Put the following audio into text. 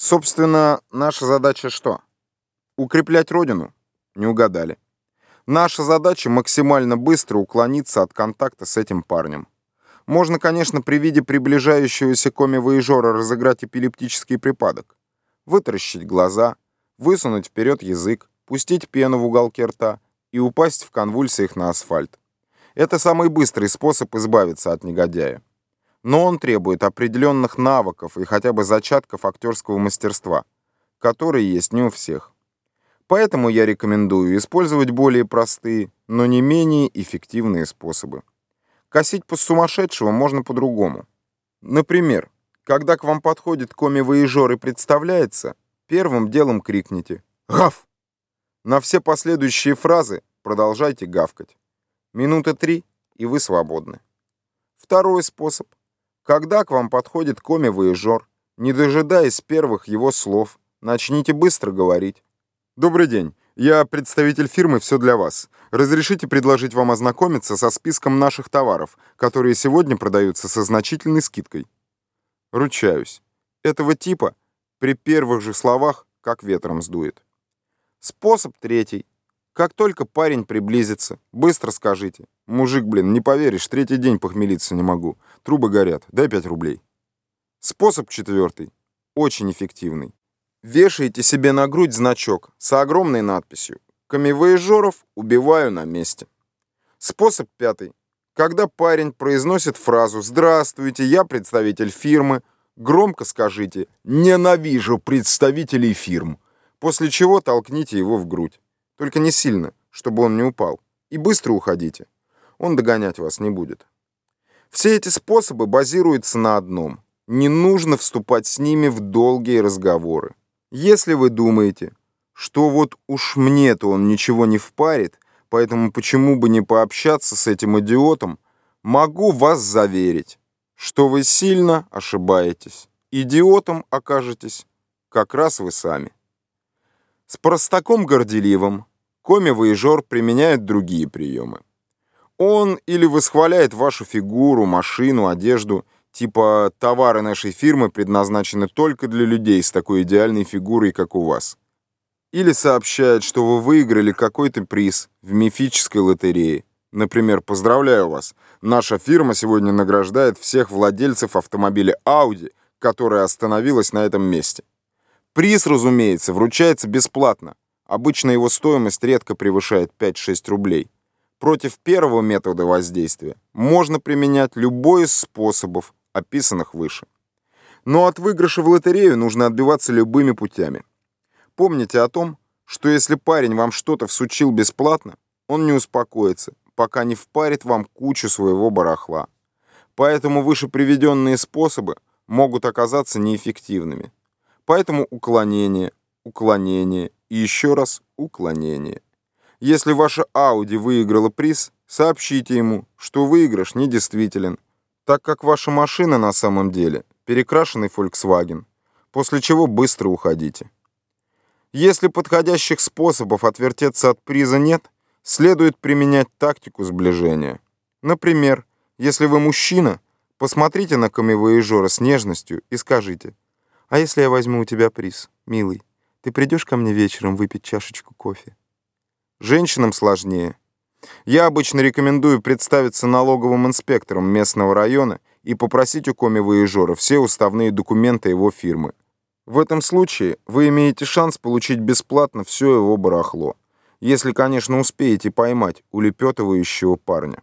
Собственно, наша задача что? Укреплять Родину? Не угадали. Наша задача максимально быстро уклониться от контакта с этим парнем. Можно, конечно, при виде приближающегося коми-воежора разыграть эпилептический припадок. Вытаращить глаза, высунуть вперед язык, пустить пену в уголке рта и упасть в конвульсиях на асфальт. Это самый быстрый способ избавиться от негодяя но он требует определенных навыков и хотя бы зачатков актерского мастерства, которые есть не у всех. Поэтому я рекомендую использовать более простые, но не менее эффективные способы. Косить по сумасшедшему можно по-другому. Например, когда к вам подходит коми-воежор и представляется, первым делом крикните «Гав!». На все последующие фразы продолжайте гавкать. Минуты три, и вы свободны. Второй способ когда к вам подходит коми-воежор, не дожидаясь первых его слов, начните быстро говорить. «Добрый день. Я представитель фирмы «Все для вас». Разрешите предложить вам ознакомиться со списком наших товаров, которые сегодня продаются со значительной скидкой?» Ручаюсь. Этого типа при первых же словах как ветром сдует. Способ третий. Как только парень приблизится, быстро скажите. Мужик, блин, не поверишь, третий день похмелиться не могу. Трубы горят. Дай 5 рублей. Способ четвертый. Очень эффективный. Вешаете себе на грудь значок с огромной надписью «Камевоежоров убиваю на месте». Способ пятый. Когда парень произносит фразу «Здравствуйте, я представитель фирмы», громко скажите «Ненавижу представителей фирм», после чего толкните его в грудь. Только не сильно, чтобы он не упал. И быстро уходите. Он догонять вас не будет. Все эти способы базируются на одном. Не нужно вступать с ними в долгие разговоры. Если вы думаете, что вот уж мне-то он ничего не впарит, поэтому почему бы не пообщаться с этим идиотом, могу вас заверить, что вы сильно ошибаетесь. Идиотом окажетесь как раз вы сами. С простаком горделивым коми-воежор применяет другие приемы. Он или восхваляет вашу фигуру, машину, одежду, типа «товары нашей фирмы предназначены только для людей с такой идеальной фигурой, как у вас». Или сообщает, что вы выиграли какой-то приз в мифической лотерее. Например, «Поздравляю вас! Наша фирма сегодня награждает всех владельцев автомобиля Audi, которая остановилась на этом месте». Приз, разумеется, вручается бесплатно. Обычно его стоимость редко превышает 5-6 рублей. Против первого метода воздействия можно применять любой из способов, описанных выше. Но от выигрыша в лотерею нужно отбиваться любыми путями. Помните о том, что если парень вам что-то всучил бесплатно, он не успокоится, пока не впарит вам кучу своего барахла. Поэтому выше приведенные способы могут оказаться неэффективными. Поэтому уклонение, уклонение и еще раз уклонение. Если ваша Audi выиграла приз, сообщите ему, что выигрыш недействителен, так как ваша машина на самом деле перекрашенный Volkswagen, после чего быстро уходите. Если подходящих способов отвертеться от приза нет, следует применять тактику сближения. Например, если вы мужчина, посмотрите на камевоежора с нежностью и скажите – а если я возьму у тебя приз, милый? Ты придешь ко мне вечером выпить чашечку кофе? Женщинам сложнее. Я обычно рекомендую представиться налоговым инспектором местного района и попросить у коми-воежора все уставные документы его фирмы. В этом случае вы имеете шанс получить бесплатно все его барахло, если, конечно, успеете поймать улепетывающего парня.